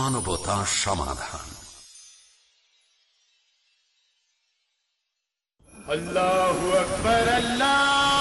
মানবতা সমাধান। আল্লাহ আকবর আল্লাহ!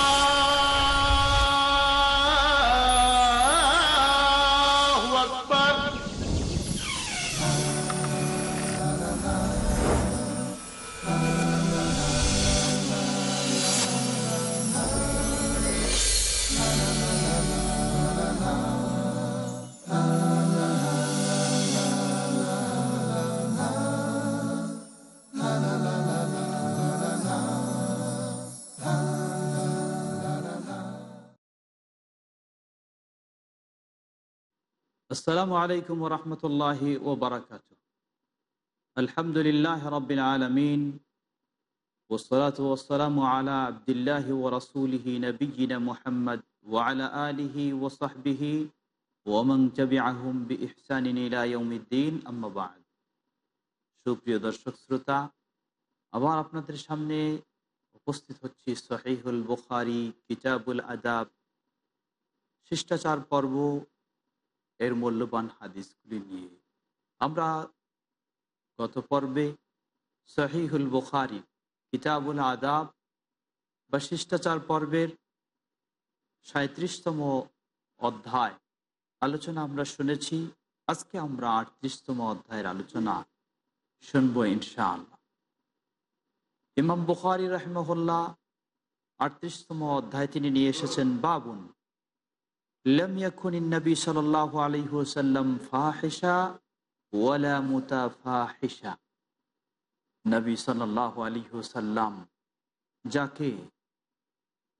আসসালামু আলাইকুম রহমতুল্লাহি ও বারাকাত আলহামদুলিল্লাহ রবিল আলমিন ওসলাত ওসালাম আলা আবদুল্লাহ ও রসুলহি নবীনা মোহাম্মদ ওয়ালা আলিহি ওসাহবিহি ওমং চবি আহম বি ইহসানিন ইলাইউদ্দিন আম্মাবাদ সুপ্রিয় দর্শক শ্রোতা, আবার আপনাদের সামনে উপস্থিত হচ্ছি সহিহুল বুখারি কিতাবুল আদাব, শিষ্টাচার পর্ব এর মূল্যবান হাদিসগুলি নিয়ে। আমরা গত পর্বে সহিহুল বুখারি, কিতাবুল আদাব বা শিষ্টাচার পর্বের সাঁত্রিশতম অধ্যায় আলোচনা আমরা শুনেছি। আজকে আমরা আটত্রিশতম অধ্যায়ের আলোচনা শুনব ইনশাআল্লাহ। ইমাম বুখারি রহমহল্লা আটত্রিশতম অধ্যায় তিনি নিয়ে এসেছেন, বাবুন নবী যাকে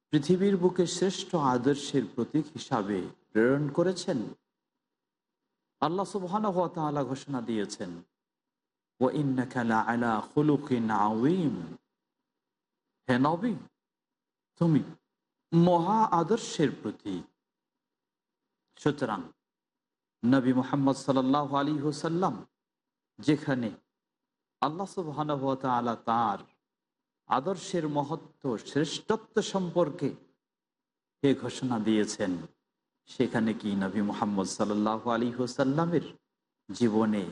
পৃথিবীর বুকে শ্রেষ্ঠ আদর্শের প্রতীক হিসাবে প্রেরণ করেছেন, আল্লাহ সুবহান ওয়া তাআলা ঘোষণা দিয়েছেন ও ইন্নাকালিম লাআলা হে নবী, তুমি মহা আদর্শের প্রতীক। সুতরাং নবী মোহাম্মদ সাল্লাহ আলী হুসাল্লাম যেখানে আল্লাহ সুবাহানব আলা তার আদর্শের মহত্ব, শ্রেষ্ঠত্ব সম্পর্কে কে ঘোষণা দিয়েছেন, সেখানে কি নবী মোহাম্মদ সাল্লাহ আলী হুসাল্লামের জীবনে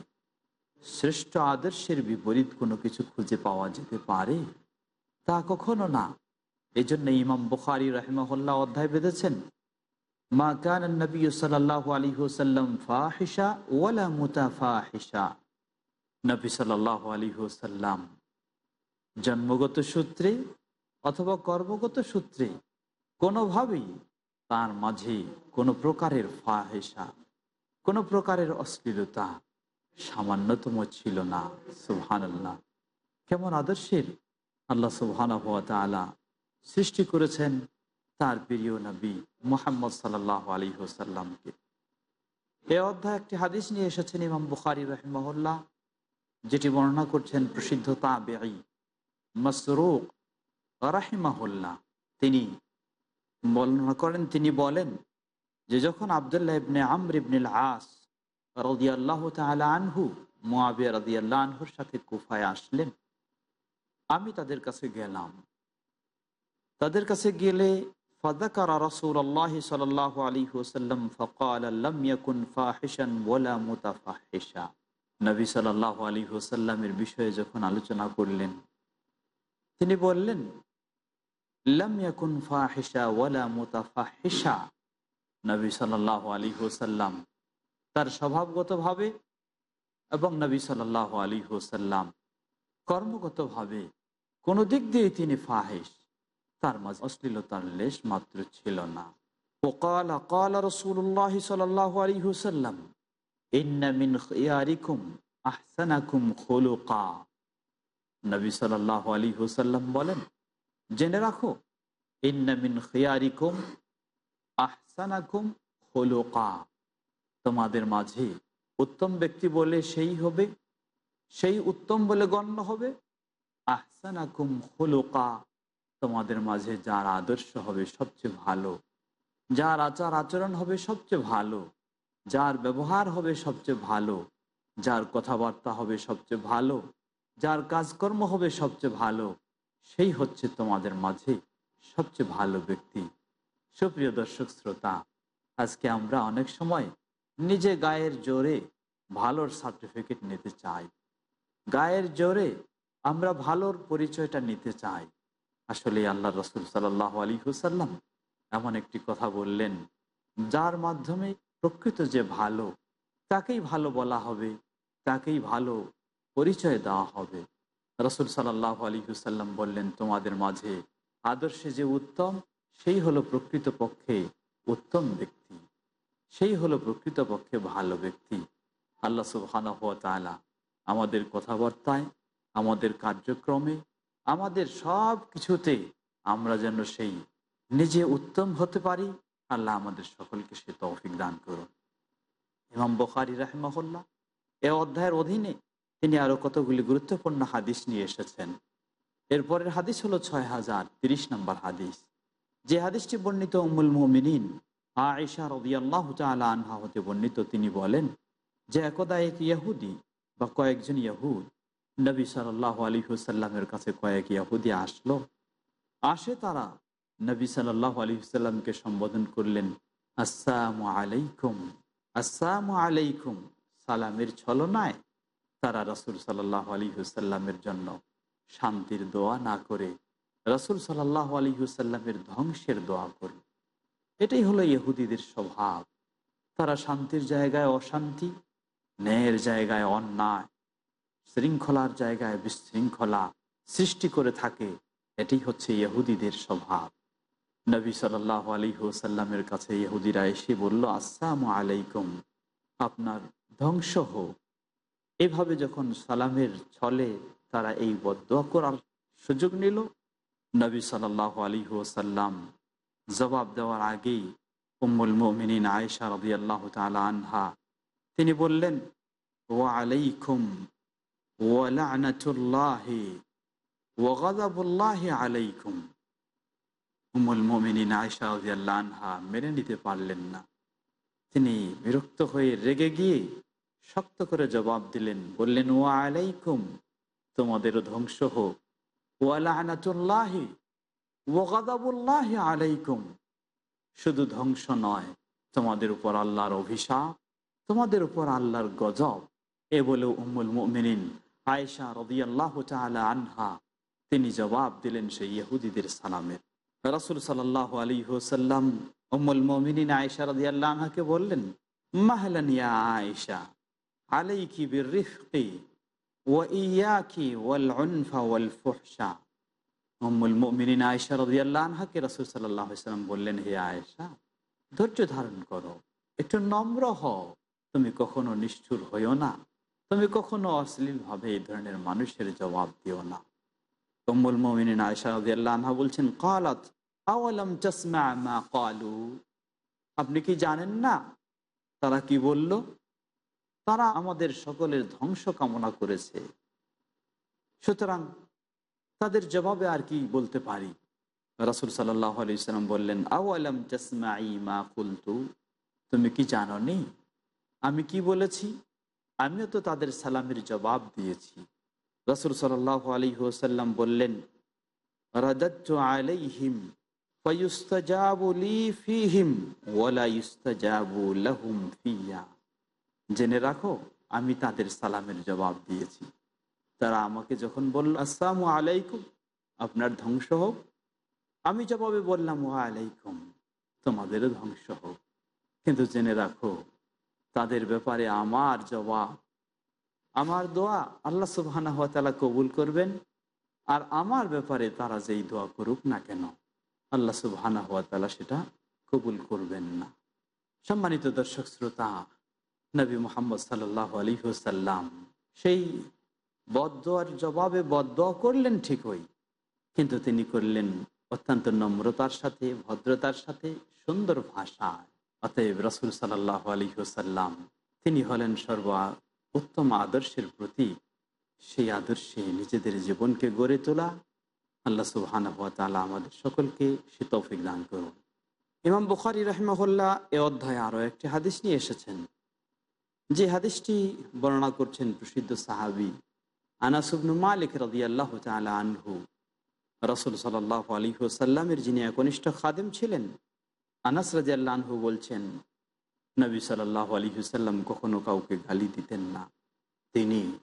শ্রেষ্ঠ আদর্শের বিপরীত কোনো কিছু খুঁজে পাওয়া যেতে পারে? তা কখনো না। এজন্য ইমাম বুখারি রহমহল্লা অধ্যায় বেঁধেছেন মা কান নবী আলী ফাহিসা ওয়ালা আলী জন্মগত সূত্রে অথবা কর্মগত সূত্রে কোনোভাবেই তার মাঝে কোনো প্রকারের ফাহেসা কোনো প্রকারের অশ্লীলতা সামান্যতম ছিল না। সুবহান আল্লাহ কেমন আদর্শের আল্লাহ সুবহান তালা সৃষ্টি করেছেন তার প্রিয় নবী মোহাম্মদ সাল্লাহ আলী হোসাল্লামকে এ অধ্যায় একটি হাদিস নিয়ে এসেছেন ইমাম বুখারি রহমহল্লা যেটি বর্ণনা করছেন প্রসিদ্ধ তাবেঈ মসরুক রাহিমাহুল্লাহ। তিনি বর্ণনা করেন, তিনি বলেন যে যখন আবদুল্লাহ ইবনে আমর ইবনুল আস রদিয়াল্লাহ তালা আনহু মোয়াবিয়া রদিয়াল্লাহ আনহুর সাথে কুফায় আসলেন, আমি তাদের কাছে গেলাম। তাদের কাছে গেলে فذكر رسول الله صلى الله عليه وسلم فقال لم يكن فاحشا ولا متفحشا নবী সাল্লাহ আলী হোসাল্লামের বিষয়ে যখন আলোচনা করলেন তিনি বললেন লাম ইয়াকুন ফাহিসা ওয়ালা মুতাফাহিসা নবী সাল্লাহ আলী হোসাল্লাম তার স্বভাবগতভাবে এবং নবী সাল্লাহ আলী হোসাল্লাম কর্মগতভাবে কোনো দিক দিয়ে তিনি ফাহিস তার মাঝে অশ্লীলতার লেশ মাত্র ছিল না। ওকাল আকাল রসুল্লাহ সাল্লাহ আলী হুসাল্লাম ইন্নামিন ইয়ারিকুম আহসানাকুম খোলুকা। নবী বলেন, জেনে রাখো ইন্নামিন খিয়ারিকুম আহসানাকুম খোলুকা। তোমাদের মাঝে উত্তম ব্যক্তি বলে সেই হবে, সেই উত্তম বলে গণ্য হবে, আহসানাকুম খোলুকা। তোমাদের মাঝে যার আদর্শ হবে সবচেয়ে ভালো, যার আচার আচরণ হবে সবচেয়ে ভালো, যার ব্যবহার হবে সবচেয়ে ভালো, যার কথাবার্তা হবে সবচেয়ে ভালো, যার কাজকর্ম হবে সবচেয়ে ভালো, সেই হচ্ছে তোমাদের মাঝে সবচেয়ে ভালো ব্যক্তি। সুপ্রিয় দর্শক শ্রোতা, আজকে আমরা অনেক সময় নিজে গায়ের জোরে ভালোর সার্টিফিকেট নিতে চাই। গায়ের জোরে আমরা ভালোর পরিচয়টা নিতে চাই। আসলে আল্লাহ রসুল সাল্লাহ আলী হুসাল্লাম এমন একটি কথা বললেন, যার মাধ্যমে প্রকৃত যে ভালো, তাকেই ভালো বলা হবে, তাকেই ভালো পরিচয় দেওয়া হবে। রসুল সাল্লাহ আলী হুসাল্লাম বললেন, তোমাদের মাঝে আদর্শে যে উত্তম, সেই হলো প্রকৃত পক্ষে উত্তম ব্যক্তি। সেই হলো প্রকৃত পক্ষে ভালো ব্যক্তি। আল্লাহ সুবহানা আমাদের কথাবার্তায়, আমাদের কার্যক্রমে আমাদের সব কিছুতে আমরা যেন সেই নিজে উত্তম হতে পারি। আল্লাহ আমাদের সকলকে সে তৌফিক দান করুন। ইমাম বখারি রাহমাহুল্লাহ এ অধ্যায়ের অধীনে তিনি আরও কতগুলি গুরুত্বপূর্ণ হাদিস নিয়ে এসেছেন। এরপরের হাদিস হলো ছয় হাজার তিরিশ নম্বর হাদিস। যে হাদিসটি বর্ণিত উমুল মোমিনিন আয়েশা রদিয়াল্লাহ তালা আনহা হতে বর্ণিত, তিনি বলেন, যে একদা এক ইয়াহুদি বা কয়েকজন ইয়াহুদ নবী সাল্লাহ আলী হুসাল্লামের কাছে কয়েক ইয়াহুদি আসলো। আসে তারা নবী সাল্লাহ আলী হুসাল্লামকে সম্বোধন করলেন, আসসালামু আলাইকুম আসসালামু আলাইকুম, সালামের ছলনায় তারা রসুল সাল্লাহ আলী হুসাল্লামের জন্য শান্তির দোয়া না করে রসুল সাল্লাহ আলী হুসাল্লামের ধ্বংসের দোয়া করল। এটাই হলো ইহুদিদের স্বভাব। তারা শান্তির জায়গায় অশান্তি, ন্যায়ের জায়গায় অন্যায় শৃঙ্খলার জায়গায় বিশৃঙ্খলা সৃষ্টি করে থাকে, এটি হচ্ছে ইহুদিদের স্বভাব। নবী সাল্লাহ আলী হুসাল্লামের কাছে ইহুদিরা এসে বলল, আসসালাম আলাইকুম, আপনার ধ্বংস হোক। এভাবে যখন সালামের ছলে তারা এই বদ্ধ করার সুযোগ নিল, নবী সাল্লাহ আলী হুসাল্লাম জবাব দেওয়ার আগেই উম্মুল মোমিনিন আয়েশা রবি আল্লাহ তালা আনহা, তিনি বললেন ও আলাইকুম ওয়াগাদাবুল্লাহি আনহা মেনে নিতে পারলেন না। তিনি বিরক্ত হয়ে রেগে গিয়ে শক্ত করে জবাব দিলেন, বললেন ও আলাইকুম, তোমাদেরও ধ্বংস হোক। ওয়ালাহি ওগাদাবুল্লাহ আলাইকুম, শুধু ধ্বংস নয়, তোমাদের উপর আল্লাহর অভিশাপ, তোমাদের উপর আল্লাহর গজব। এ বলে উম্মুল মুমিনিন আয়েশা রদিয়াল্লাহ তালা আনহা, তিনি জবাব দিলেন সেই ইহুদিদের সালামের রাসুল সাল্লাহ আলী হুসাল্লাম উম্মুল মমিনিন আয়েশা রদিয়াল্লাহ আনহাকে বললেন, মাহলান ইয়া আয়েশা, আলাইকি বির রিফকি ওয়া ইয়াকি ওয়াল উনফা ওয়াল ফুহশা। মোহাম্মুল মিনিন আয়সা রদিয়াল্লাহ আনহাকে রসুল সাল্লাহ সাল্লাম বললেন, হে আয়েশা, ধৈর্য ধারণ করো, একটু নম্র হও, তুমি কখনো নিষ্ঠুর হইও না। তুমি কখনো অশ্লীলভাবে এই ধরনের মানুষের জবাব দিও না। কম্বুল মোমিনিন আয়সা রদিয়াল্লাহ আনহা বলছেন, কালাত চসমা মা কালু? আপনি কি জানেন না? তারা কি বলল? তারা আমাদের সকলের ধ্বংস কামনা করেছে। সুতরাং তাদের জবাবে আর কি বলতে পারি? রাসুল সাল্লাহ আলাইসাল্লাম বললেন, আওয়ালাম চসমাই মা কুলতু? তুমি কি জানো নি আমি কি বলেছি? আমিও তো তাদের সালামের জবাব দিয়েছি। রসুল সাল্লাহ আলী ওসাল্লাম বললেন আলাইহিম জেনে রাখো, আমি তাদের সালামের জবাব দিয়েছি। তারা আমাকে যখন বলল, আসসালামু আলাইকুম, আপনার ধ্বংস হোক, আমি জবাবে বললাম ও আলাইকুম, তোমাদেরও ধ্বংস হোক। কিন্তু জেনে রাখো তাদের ব্যাপারে আমার জবাব। আমার দোয়া আল্লাহ সুবাহানা হাত তালা কবুল করবেন। আর আমার ব্যাপারে তারা যেই দোয়া করুক না কেন, আল্লাহ সুবাহানা হাত তালা সেটা কবুল করবেন না। সম্মানিত দর্শক শ্রোতা, নবী মোহাম্মদ সাল্লাহ আলী হুসাল্লাম সেই বদোয়ার জবাবে বদোয়া করলেন ঠিকই, কিন্তু তিনি করলেন অত্যন্ত নম্রতার সাথে, ভদ্রতার সাথে, সুন্দর ভাষায়। অতএব রসুল সাল্লাহ আলী হুসাল্লাম তিনি হলেন সর্ব উত্তম আদর্শের প্রতি সেই আদর্শে নিজেদের জীবনকে গড়ে তোলা। আল্লাহ সুবহান তালা আমাদের সকলকে সে তৌফিক দান করুন। ইমাম বুখারি রহমহল্লা এ অধ্যায়ে আরও একটি হাদিস নিয়ে এসেছেন। যে হাদিসটি বর্ণনা করছেন প্রসিদ্ধ সাহাবি আনাসুবনু মালিক রদি আল্লাহ তালা আনহু। রসুল সাল্লাহ আলী হুসাল্লামের যিনি একনিষ্ঠ খাদেম ছিলেন আনাস রাজি বলছেন, নবী সাল্লাহ আলী হুসাল্লাম কখনো কাউকে গালি দিতেন না। তিনি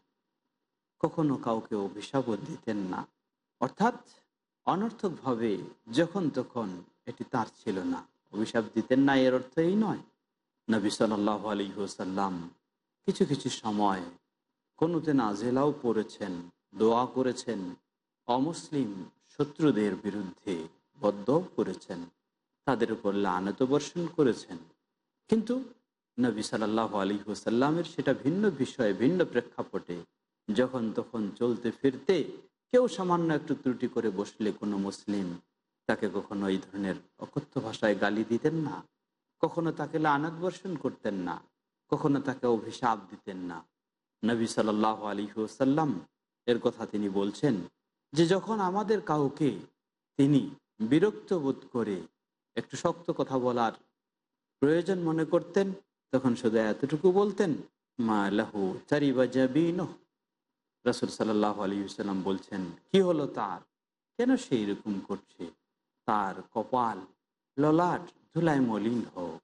কখনো কাউকে অভিশাপও দিতেন না। অর্থাৎ অনর্থকভাবে যখন তখন এটি তার ছিল না। অভিশাপ দিতেন না এর অর্থ এই নয়। নবী সাল্লাহ আলী হুসাল্লাম কিছু কিছু সময় কোনোতে নাজেলাও পড়েছেন, দোয়া করেছেন, অমুসলিম শত্রুদের বিরুদ্ধে বদ্ধ করেছেন। তাদের উপর লানত বর্ষণ করেছেন। কিন্তু নবী সাল্লাহ আলী হুসাল্লামের সেটা ভিন্ন বিষয়ে, ভিন্ন প্রেক্ষাপটে যখন তখন চলতে ফিরতে কেউ সামান্য একটু ত্রুটি করে বসলে কোনো মুসলিম তাকে কখনো এই ধরনের অকথ্য ভাষায় গালি দিতেন না, কখনো তাকে লানত বর্ষণ করতেন না, কখনো তাকে অভিশাপ দিতেন না। নবী সাল্লাহ আলী হুসাল্লাম এর কথা তিনি বলছেন যে যখন আমাদের কাউকে তিনি বিরক্ত বোধ করে একটু শক্ত কথা বলার প্রয়োজন মনে করতেন, তখন শুধু এতটুকু বলতেন, মা লাহু চারিবা জাবিন রসুল সাল্লাহ আলিউসাল্লাম বলছেন, কি হলো তার? কেন সেই রকম করছে? তার কপাল ললাট, ধুলায় মলিন হোক।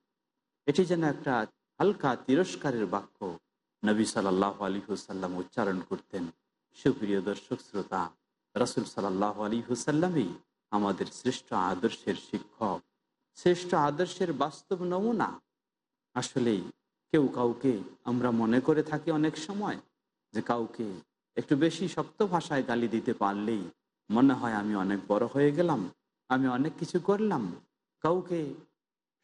এটি যেন একটা হালকা তিরস্কারের বাক্য। নবী সাল্লাহ আলী হুসাল্লাম উচ্চারণ করতেন, সুপ্রিয় দর্শক, শ্রোতা, রসুল সাল্লাহ আলী হুসাল্লামই আমাদের শ্রেষ্ঠ আদর্শের শিক্ষক। শ্রেষ্ঠ আদর্শের বাস্তব নমুনা? আসলেই কেউ কাউকে আমরা মনে করে থাকি অনেক সময় যে কাউকে একটু বেশি শক্ত ভাষায় গালি দিতে পারলেই মনে হয় আমি অনেক বড় হয়ে গেলাম, আমি অনেক কিছু করলাম। কাউকে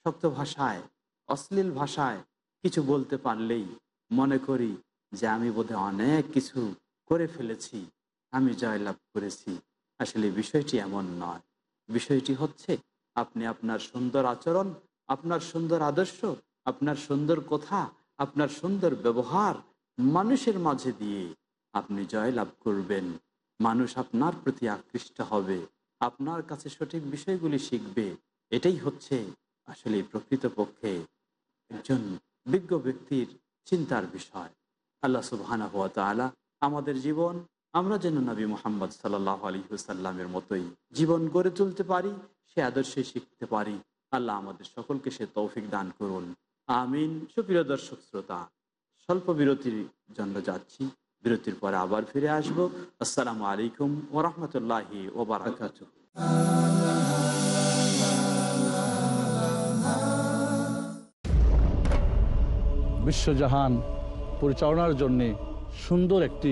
শক্ত ভাষায়, অশ্লীল ভাষায় কিছু বলতে পারলেই মনে করি যে আমি বোধহয় অনেক কিছু করে ফেলেছি, আমি জয়লাভ করেছি। আসলে বিষয়টি এমন নয়। বিষয়টি হচ্ছে আপনি আপনার সুন্দর আচরণ, আপনার সুন্দর আদর্শ, আপনার সুন্দর কথা, আপনার সুন্দর ব্যবহার মানুষের মাঝে দিয়ে আপনি জয়লাভ করবেন। মানুষ আপনার প্রতি আকৃষ্ট হবে, আপনার কাছে সঠিক বিষয়গুলি শিখবে। এটাই হচ্ছে আসলে প্রকৃতপক্ষে একজন বিজ্ঞ ব্যক্তির চিন্তার বিষয়। আল্লাহ সুবহানা হাত আমাদের জীবন আমরা যেন নবী মোহাম্মদ সাল্লাহ আলী হুসাল্লামের মতোই জীবন গড়ে তুলতে পারি, সে আদর্শে শিখতে পারি। আল্লাহ আমাদের সকলকে সে তৌফিক দান করুন। আমিন। সুপ্রিয় দর্শক শ্রোতা, স্বল্প বিরতির জন্য যাচ্ছি। বিরতির পরে আবার ফিরে আসব। আসসালামু আলাইকুম ওরহমতুল্লাহি ওবরাকাত বিশ্বজাহান পরিচালনার জন্যে সুন্দর একটি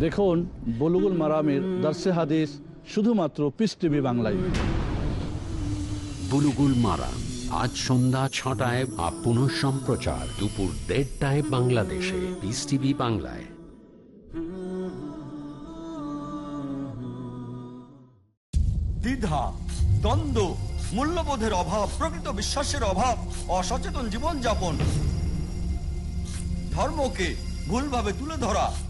দেখুন বলুগুল মারামের দর্শে হাদিস শুধুমাত্র পিস টিভি বাংলায়। বুলুগুল মারাম আজ সন্ধ্যা ছটায় বা পুনঃ সম্প্রচার দুপুর দেড়টায় বাংলাদেশে পিস টিভি বাংলায়। দ্বিধা দ্বন্দ্ব মূল্যবোধের অভাব প্রকৃত বিশ্বাসের অভাব অসচেতন জীবনযাপন। ধর্মকে ভুলভাবে তুলে ধরা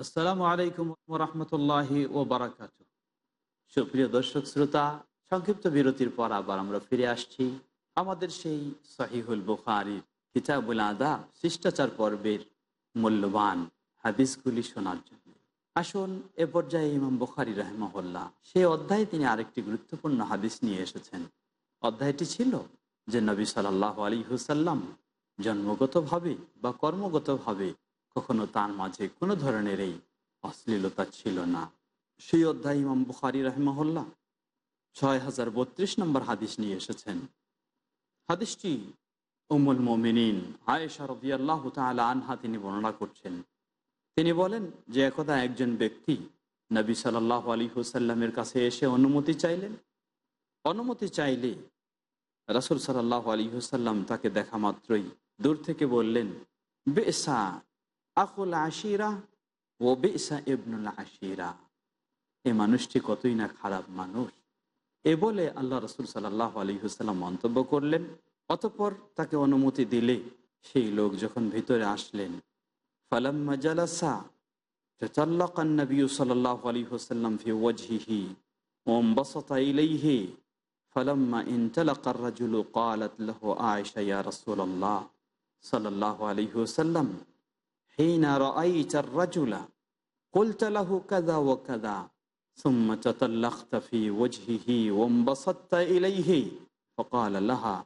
আসসালামু আলাইকুম রহমতুল্লাহি ও বারাকাত সুপ্রিয় দর্শক, শ্রোতা, সংক্ষিপ্ত বিরতির পর আবার আমরা ফিরে আসছি আমাদের সেই সহিহুল বুখারির কিতাবুল আদা শিষ্টাচার পর্বের মূল্যবান হাদিসগুলি শোনার জন্য। আসুন, এ পর্যায়ে ইমাম বুখারি রহমহল্লা সেই অধ্যায়ে তিনি আরেকটি গুরুত্বপূর্ণ হাদিস নিয়ে এসেছেন। অধ্যায়টি ছিল যে নবী সাল্লাহ আলী হুসাল্লাম জন্মগতভাবে বা কর্মগতভাবে কখনো তার মাঝে কোনো ধরনের এই অশ্লীলতা ছিল না। সেই অধ্যায় ইমাম বুখারি রহমহল্লা ছয় হাজার বত্রিশ নম্বর হাদিস নিয়ে এসেছেন। হাদিসটি উমুল মোমিনিন আয়েশা রবিআল্লাহ তালা আনহা তিনি বর্ণনা করছেন। তিনি বলেন, যে একদা একজন ব্যক্তি নবী সাল্লাহ আলী হুসাল্লামের কাছে এসে অনুমতি চাইলেন, অনুমতি চাইলে রাসুল সাল্লাহ আলী হুসাল্লাম তাকে দেখা মাত্রই দূর থেকে বললেন, বেসা আকুল আশিরা। ও বেসা ইবনুল আশিরা। এ মানুষটি কতই না খারাপ মানুষ। এ বলে আল্লাহ রসুল সাল্লাহ আলী হুসাল্লাম মন্তব্য করলেন, অতপর তাকে অনুমতি দিলে সেই লোক যখন ভিতরে আসলেন, ফালাম্মা জালাসা তাল্লাকান নবী সাল্লাহ আলী হুসাল্লাম ফি ওয়াজহিহি ওম বসতা ইলাইহি, ফালাম্মা ইনতালাকার রাজুল কালাত লাহু আয়েশা ইয়া রাসূলুল্লাহ সাল্লাল্লাহু আলাইহি ওয়াসাল্লাম। عليه وسلم حين رأيت الرجل قلت له كذا وكذا ثم تطلقت في وجهه وانبسطت إليه فقال لها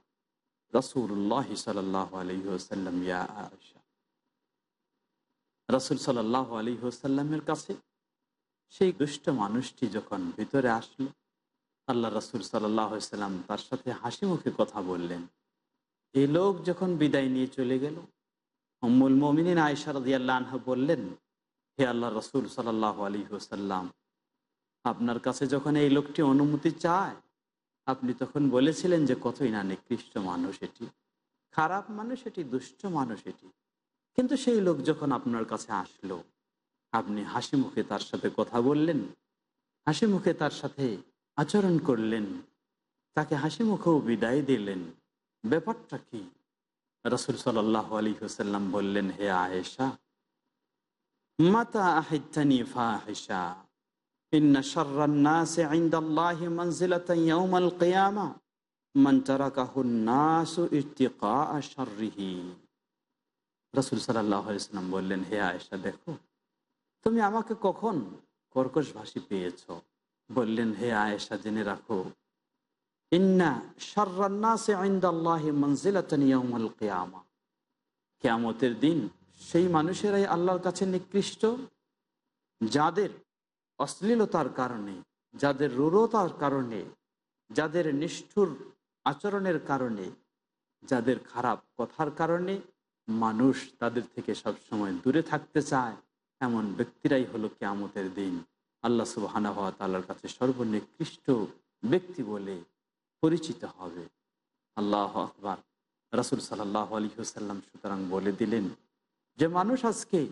رسول الله صلى الله عليه وسلم يا عائشة রসুল সাল্লাহ আলী হোসাল্লামের কাছে সেই দুষ্ট মানুষটি যখন ভিতরে আসলো আল্লাহ রসুল সাল্লাম তার সাথে হাসি মুখে কথা বললেন এই লোক যখন বিদায় নিয়ে চলে গেল অম্মুল মমিনিন আয়সারদিয়াল্লাহ বললেন, হে আল্লাহ রসুল সাল্লাহ আলী হোসাল্লাম আপনার কাছে যখন এই লোকটি অনুমতি চায়, আপনি তখন বলেছিলেন যে কতই না নিকৃষ্ট মানুষ এটি, খারাপ মানুষ এটি, দুষ্ট মানুষ এটি। কিন্তু সেই লোক যখন আপনার কাছে আসলো, আপনি হাসি মুখে তার সাথে কথা বললেন, হাসি মুখে তার সাথে আচরণ করলেন, তাকে হাসি মুখেও বিদায় দিলেন। ব্যাপারটা কি? রসুল সাল্লাহ আলী হুসাল্লাম বললেন, হে আয়েশা, মাতা আহিতানি ফাহিসা ইন্না শাররান্নাসি ইনদাল্লাহি মানজিলাতান ইয়াউমাল কিয়ামা, মান তারাকাহুন নাসু ইত্তিকা শাররিহি। রসুল সাল্লাম বললেন, হে আয়েশা, দেখো, তুমি আমাকে কখন কর্কশ ভাষী পেয়েছ? বললেন, হে আয়েশা, জেনে রাখো ইন্না কিয়ামা। কেয়ামতের দিন সেই মানুষেরাই আল্লাহর কাছে নিকৃষ্ট, যাদের অশ্লীলতার কারণে, যাদের রুরতার কারণে, যাদের নিষ্ঠুর আচরণের কারণে, যাদের খারাপ কথার কারণে মানুষ তাদের থেকে সবসময় দূরে থাকতে চায়, এমন ব্যক্তিরাই হলো কেয়ামতের দিন। আল্লাহ সুবাহানা হওয়া তাল্লার কাছে সর্বনিকৃষ্ট ব্যক্তি বলে পরিচিত হবে। আল্লাহ আকবার। রাসুল সাল্লাহ আলী হুসাল্লাম সুতরাং বলে দিলেন যে, মানুষ আজকে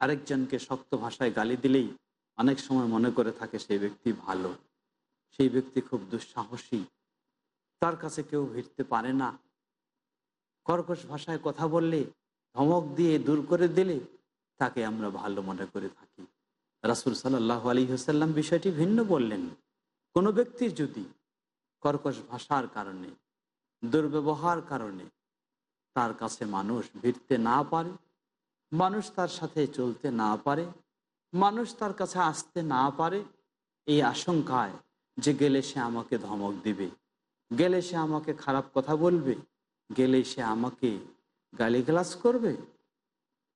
আরেকজনকে শক্ত ভাষায় গালি দিলেই অনেক সময় মনে করে থাকে সেই ব্যক্তি ভালো। সেই ব্যক্তি খুব দুঃসাহসী। তার কাছে কেউ ভিড়তে পারে না। কর্কশ ভাষায় কথা বললে, ধমক দিয়ে দূর করে দিলে তাকে আমরা ভালো মনে করে থাকি। রাসুল সাল্লাহ আলী হুসাল্লাম বিষয়টি ভিন্ন বললেন। কোনো ব্যক্তির যদি কর্কশ ভাষার কারণে, দুর্ব্যবহার কারণে তার কাছে মানুষ ভিড়তে না পারে, মানুষ তার সাথে চলতে না পারে, মানুষ তার কাছে আসতে না পারে, এই আশঙ্কায় যে গেলে সে আমাকে ধমক দিবে, গেলে সে আমাকে খারাপ কথা বলবে, গেলে সে আমাকে গালিগালাজ করবে,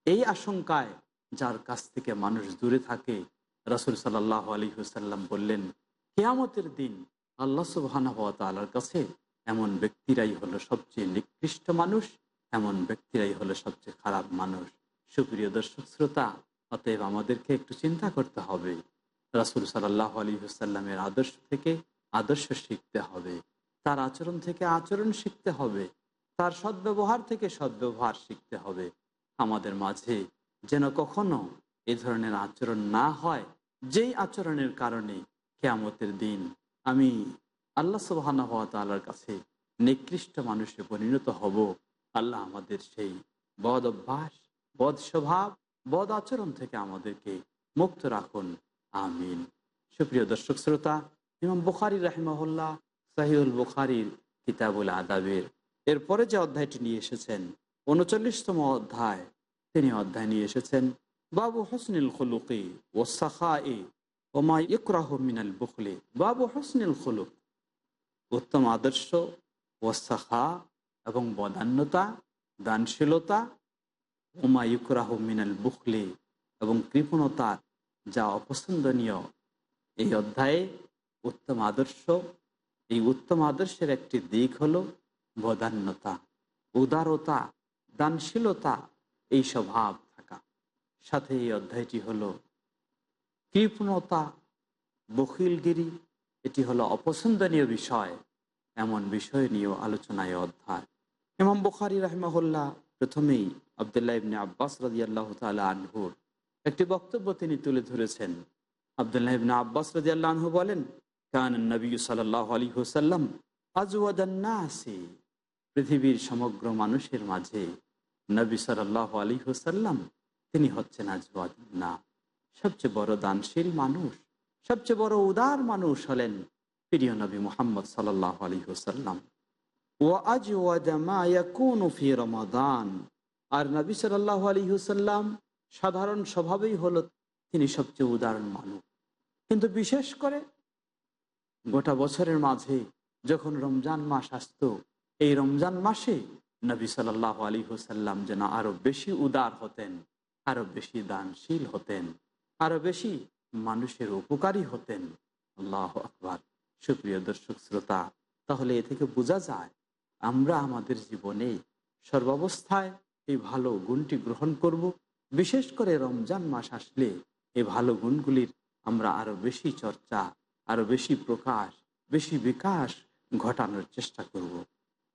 এই আশঙ্কায় যার কাছ থেকে মানুষ দূরে থাকে, রসুল সাল্লাহ আলী হুসাল্লাম বললেন, কেয়ামতের দিন আল্লাহ সুবাহর কাছে এমন ব্যক্তিরাই হলো সবচেয়ে নিকৃষ্ট মানুষ, এমন ব্যক্তিরাই হলো সবচেয়ে খারাপ মানুষ। সুপ্রিয় দর্শক শ্রোতা, অতএব আমাদেরকে একটু চিন্তা করতে হবে। রাসুল সাল্লাহ আলী হুসাল্লামের আদর্শ থেকে আদর্শ শিখতে হবে। তার আচরণ থেকে আচরণ শিখতে হবে। তার সদ্ব্যবহার থেকে সদ্ব্যবহার শিখতে হবে। আমাদের মাঝে যেন কখনো এ ধরনের আচরণ না হয়, যেই আচরণের কারণে কেয়ামতের দিন আমি আল্লাহ সুবাহানা হওয়া তাল্লার কাছে নিকৃষ্ট মানুষে পরিণত হব। আল্লাহ আমাদের সেই বদ অভ্যাস, বদ স্বভাব, বদ আচরণ থেকে আমাদেরকে মুক্ত রাখুন। আমিন। সুপ্রিয় দর্শক শ্রোতা, ইমাম বুখারি রাহিমাহুল্লাহ সাহিউল বুখারির কিতাবুল আদাবের এরপরে যে অধ্যায়টি নিয়ে এসেছেন, উনচল্লিশতম অধ্যায়, তিনি অধ্যায় নিয়ে এসেছেন, বাবু হসনিল খলুকি ও সাখা এ ওমা ইকরাহ মিনাল বুখলে বাবু হসনিল খলুক উত্তম আদর্শ ও সাখা এবং বদান্যতা, দানশীলতা, ওমা ইকরাহ মিনাল বুখলে এবং কৃপণতার যা অপছন্দনীয়। এই অধ্যায়ে উত্তম আদর্শ, এই উত্তম আদর্শের একটি দিক হল বদান্যতা, উদারতা, দানশীলতা, এই স্বভাব থাকা। সাথে এই অধ্যায়টি হলো কৃপণতা, বখিলগিরি, এটি হলো অপছন্দনীয় বিষয়, এমন বিষয় নিয়েও আলোচনায় অধ্যায়। ইমাম বুখারি রাহমাহুল্লাহ প্রথমেই আবদুল্লাহ ইবনে আব্বাস রাজি আল্লাহ তালা আনহুর একটি বক্তব্য তিনি তুলে ধরেছেন। আবদুল্লাহ ইবনে আব্বাস রাজি আল্লাহ আনহু বলেন, কান নবী সাল্লাহ আলী হুসাল্লাম আজওয়াদান্নাসি পৃথিবীর সমগ্র মানুষের মাঝে নবী সাল্লাহ আলী হুসাল্লাম তিনি হচ্ছেন আজওয়াদান্না সবচেয়ে বড় দানশীল মানুষ, সবচেয়ে বড় উদার মানুষ হলেন প্রিয় নবী মোহাম্মদ সাল্লাহ আলী হুসাল্লাম ও আজ ফি রমাদান। আর নবী সাল্লাহ আলী হুসাল্লাম সাধারণ স্বভাবেই হলো তিনি সবচেয়ে উদাহরণ মানুষ। কিন্তু বিশেষ করে গোটা বছরের মাঝে যখন রমজান মাস আসতো, এই রমজান মাসে নবী সাল্লাহ আলী হুসাল্লাম যেন আরও বেশি উদার হতেন, আরও বেশি দানশীল হতেন। আরো বেশি মানুষের উপকারী হতেন আল্লাহ আকবর সুপ্রিয় দর্শক শ্রোতা তাহলে এ থেকে বোঝা যায় আমরা আমাদের জীবনে সর্বাবস্থায় এই ভালো গুণটি গ্রহণ করব বিশেষ করে রমজান মাস আসলে এই ভালো গুণগুলির আমরা আরো বেশি চর্চা আরো বেশি প্রকাশ বেশি বিকাশ ঘটানোর চেষ্টা করব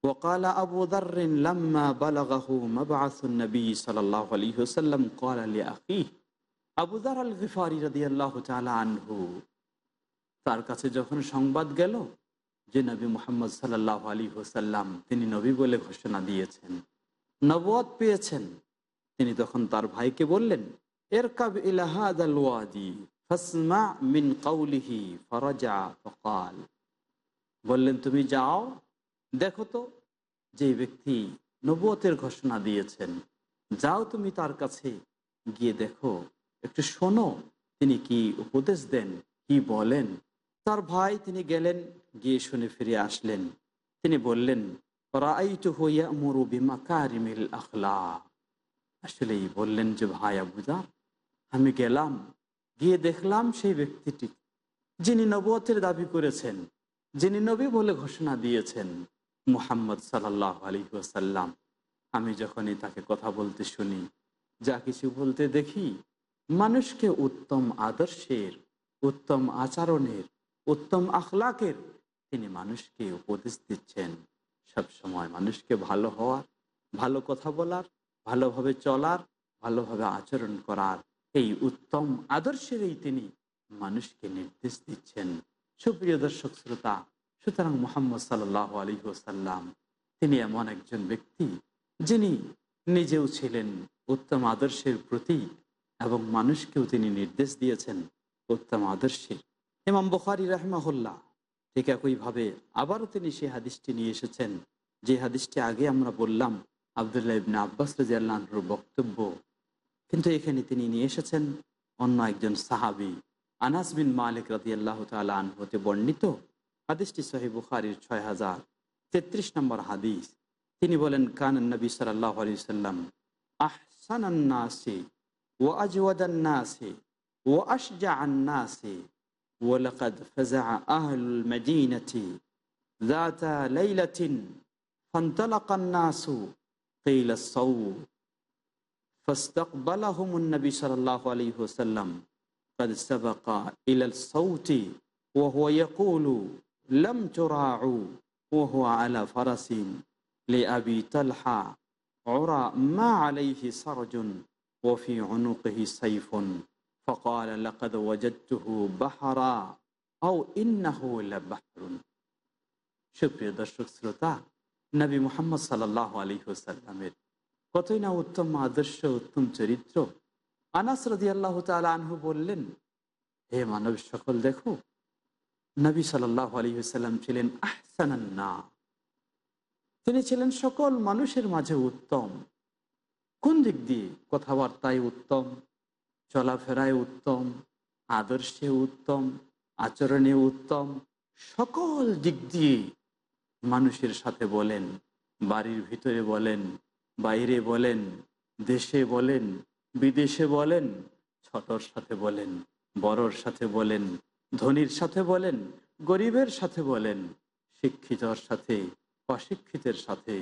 وقال أبو ذر لما بلغه مبعث النبي صلى الله عليه وسلم قال لأخيه আবু দার আল গিফারি রাদি আল্লাহ আনহু, তার কাছে যখন সংবাদ গেল যে নবী মোহাম্মদ সাল্লাহ আলী হোসাল্লাম তিনি নবী বলে ঘোষণা দিয়েছেন নবদ পেয়েছেন, তিনি তখন তার ভাইকে বললেন এর কাব ইলাহাদ আল মিন কৌলিহি ফরজা ফকাল। বললেন, তুমি যাও, দেখো তো যে ব্যক্তি নবতের ঘোষণা দিয়েছেন, যাও তুমি তার কাছে গিয়ে দেখো। একটু শোনো, তিনি কি উপদেশ দেন, কি বলেন? তার ভাই তিনি গেলেন, গিয়ে শুনে ফিরে আসলেন। তিনি বললেন আসলেই বললেন যে, ভাই আবুদা আমি গেলাম, গিয়ে দেখলাম সেই ব্যক্তিটি, যিনি নবতের দাবি করেছেন, যিনি নবী বলে ঘোষণা দিয়েছেন, মুহাম্মদ সাল্লাহ আলী ওসাল্লাম আমি যখনই তাকে কথা বলতে শুনি, যা কিছু বলতে দেখি মানুষকে উত্তম আদর্শের, উত্তম আচরণের, উত্তম আখলাকের তিনি মানুষকে উপদেশ দিচ্ছেন। সব সময় মানুষকে ভালো হওয়ার, ভালো কথা বলার, ভালোভাবে চলার, ভালোভাবে আচরণ করার এই উত্তম আদর্শেরই তিনি মানুষকে নির্দেশ দিচ্ছেন। সুপ্রিয় দর্শক শ্রোতা, সুতরাং মোহাম্মদ সাল্লাহ আলী ওসাল্লাম তিনি এমন একজন ব্যক্তি যিনি নিজেও ছিলেন উত্তম আদর্শের প্রতীক। এবং মানুষকেও তিনি নির্দেশ দিয়েছেন উত্তম আদর্শের ইমাম বখারি রাহমাহুল্লাহ ঠিক একইভাবে আবারও তিনি সেই হাদিসটি নিয়ে এসেছেন। যে হাদিসটি আগে আমরা বললাম, আবদুল্লাহ ইবনে আব্বাস রাজিয়াল্লাহর বক্তব্য। কিন্তু এখানে তিনি নিয়ে এসেছেন অন্য একজন সাহাবি, আনাস বিন মালিক রাজি আল্লাহ তালান হতে বর্ণিত। হাদিসটি সহি বুখারির ছয় হাজার তেত্রিশ নম্বর হাদিস। তিনি বলেন কান নবী সাল্লাহ আলি সাল্লাম আহসানান্নাসি وأجود الناس وأشجع الناس ولقد فزع أهل المدينة ذات ليلة فانطلق الناس قيل الصو فاستقبلهم النبي صلى الله عليه وسلم. قد سبق إلى الصوت وهو يقول لم تراعوا وهو على فرس لأبي طلحة عرى ما عليه سرج ওফি অনুকহি সাইফুন ফকাল লাকাদ ওয়াজাদতুহু বাহারা আও ইন্নাহু লাবাহরুন সুপ্রিয় দর্শক শ্রোতা নবী মোহাম্মদ সাল্লাহ আলী হোসাল্লামের কতই না উত্তম আদর্শ, উত্তম চরিত্র। আনাস রদি আল্লাহ তালা আনহু বললেন, হে মানব সকল, দেখো, নবী সাল্লাহ আলী হুসাল্লাম ছিলেন আহসানান্না তিনি ছিলেন সকল মানুষের মাঝে উত্তম। কোন দিক দিয়ে কথাবার্তায় উত্তম, চলাফেরায় উত্তম, আদর্শে উত্তম, আচরণে উত্তম, সকল দিক দিয়ে মানুষের সাথে বলেন, বাড়ির ভিতরে বলেন, বাইরে বলেন, দেশে বলেন, বিদেশে বলেন, ছোটর সাথে বলেন, বড়র সাথে বলেন, ধনির সাথে বলেন, গরিবের সাথে বলেন, শিক্ষিতর সাথে, অশিক্ষিতের সাথে,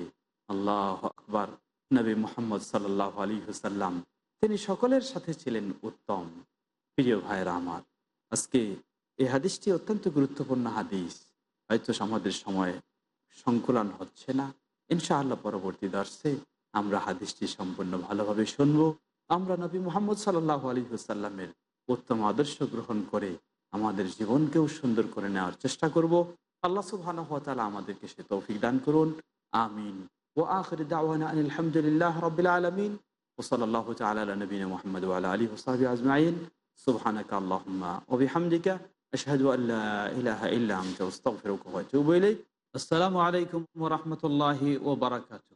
আল্লাহ আকবার। নবী মোহাম্মদ সাল্লাহ আলী হুসাল্লাম তিনি সকলের সাথে ছিলেন উত্তম। প্রিয় ভাইয়েরা আমার, আজকে এই হাদিসটি অত্যন্ত গুরুত্বপূর্ণ হাদিস। হয়তো আমাদের সময় সংকলন হচ্ছে না। ইনশাআল্লাহ পরবর্তী দর্শে আমরা হাদিসটি সম্পূর্ণ ভালোভাবে শুনব। আমরা নবী মোহাম্মদ সাল্লাহ আলী হুসাল্লামের উত্তম আদর্শ গ্রহণ করে আমাদের জীবনকেও সুন্দর করে নেওয়ার চেষ্টা করব। আল্লাহ সুবহান তালা আমাদেরকে সে তৌফিক দান করুন। আমিন। وآخر دعوانا أن الحمد لله رب العالمين وصلى الله تعالى على نبينا محمد وعلى آله وصحبه أجمعين. سبحانك اللهم وبحمدك أشهد أن لا إله إلا أنت أستغفرك وأتوب إليك. السلام عليكم ورحمة الله وبركاته.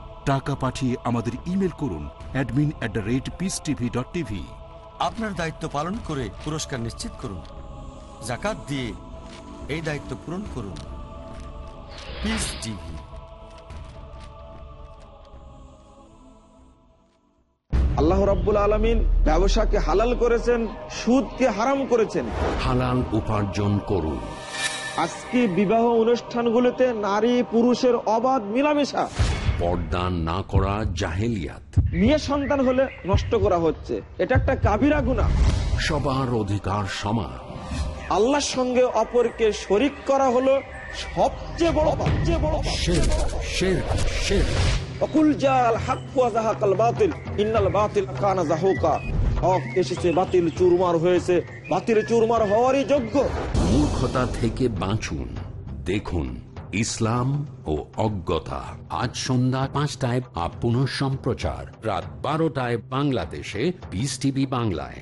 টাকা পাঠিয়ে আমাদের ইমেল করুন admin at the rate peace TV dot TV আপনার দায়িত্ব পালন করে পুরস্কার নিশ্চিত করুন। জাকাত দিয়ে এই দায়িত্ব পূরণ করুন। পিস টিভি আল্লাহ রাব্বুল আলমিন ব্যবসাকে হালাল করেছেন সুদকে হারাম করেছেন। হালাল উপার্জন করুন। আজকে বিবাহ অনুষ্ঠানগুলোতে নারী পুরুষের অবাধ মিলামেশা। পর্দা না করা জাহেলিয়াত। মেয়ে সন্তান হলে নষ্ট করা হচ্ছে। এটা একটা কাবিরা গুণা সবার অধিকার সমান। আল্লাহর সঙ্গে অপরকে শরিক করা হলো সবচেয়ে বড় সবচেয়ে বড় পাপ। শের শের শের। অকুল জাল জাহাকাল বাতিল। ইন্নাল বাতিল কানা জাহুকা। হক এসেছে বাতিল চুরমার হয়েছে। বাতিল চুরমার হওয়ারই যোগ্য। মূর্খতা থেকে বাঁচুন দেখুন। ইসলাম ও অজ্ঞতা। আজ সন্ধ্যা পাঁচটায় আপ পুনঃ সম্প্রচার রাত বারোটায় বাংলাদেশে বিস টিভি বাংলায়।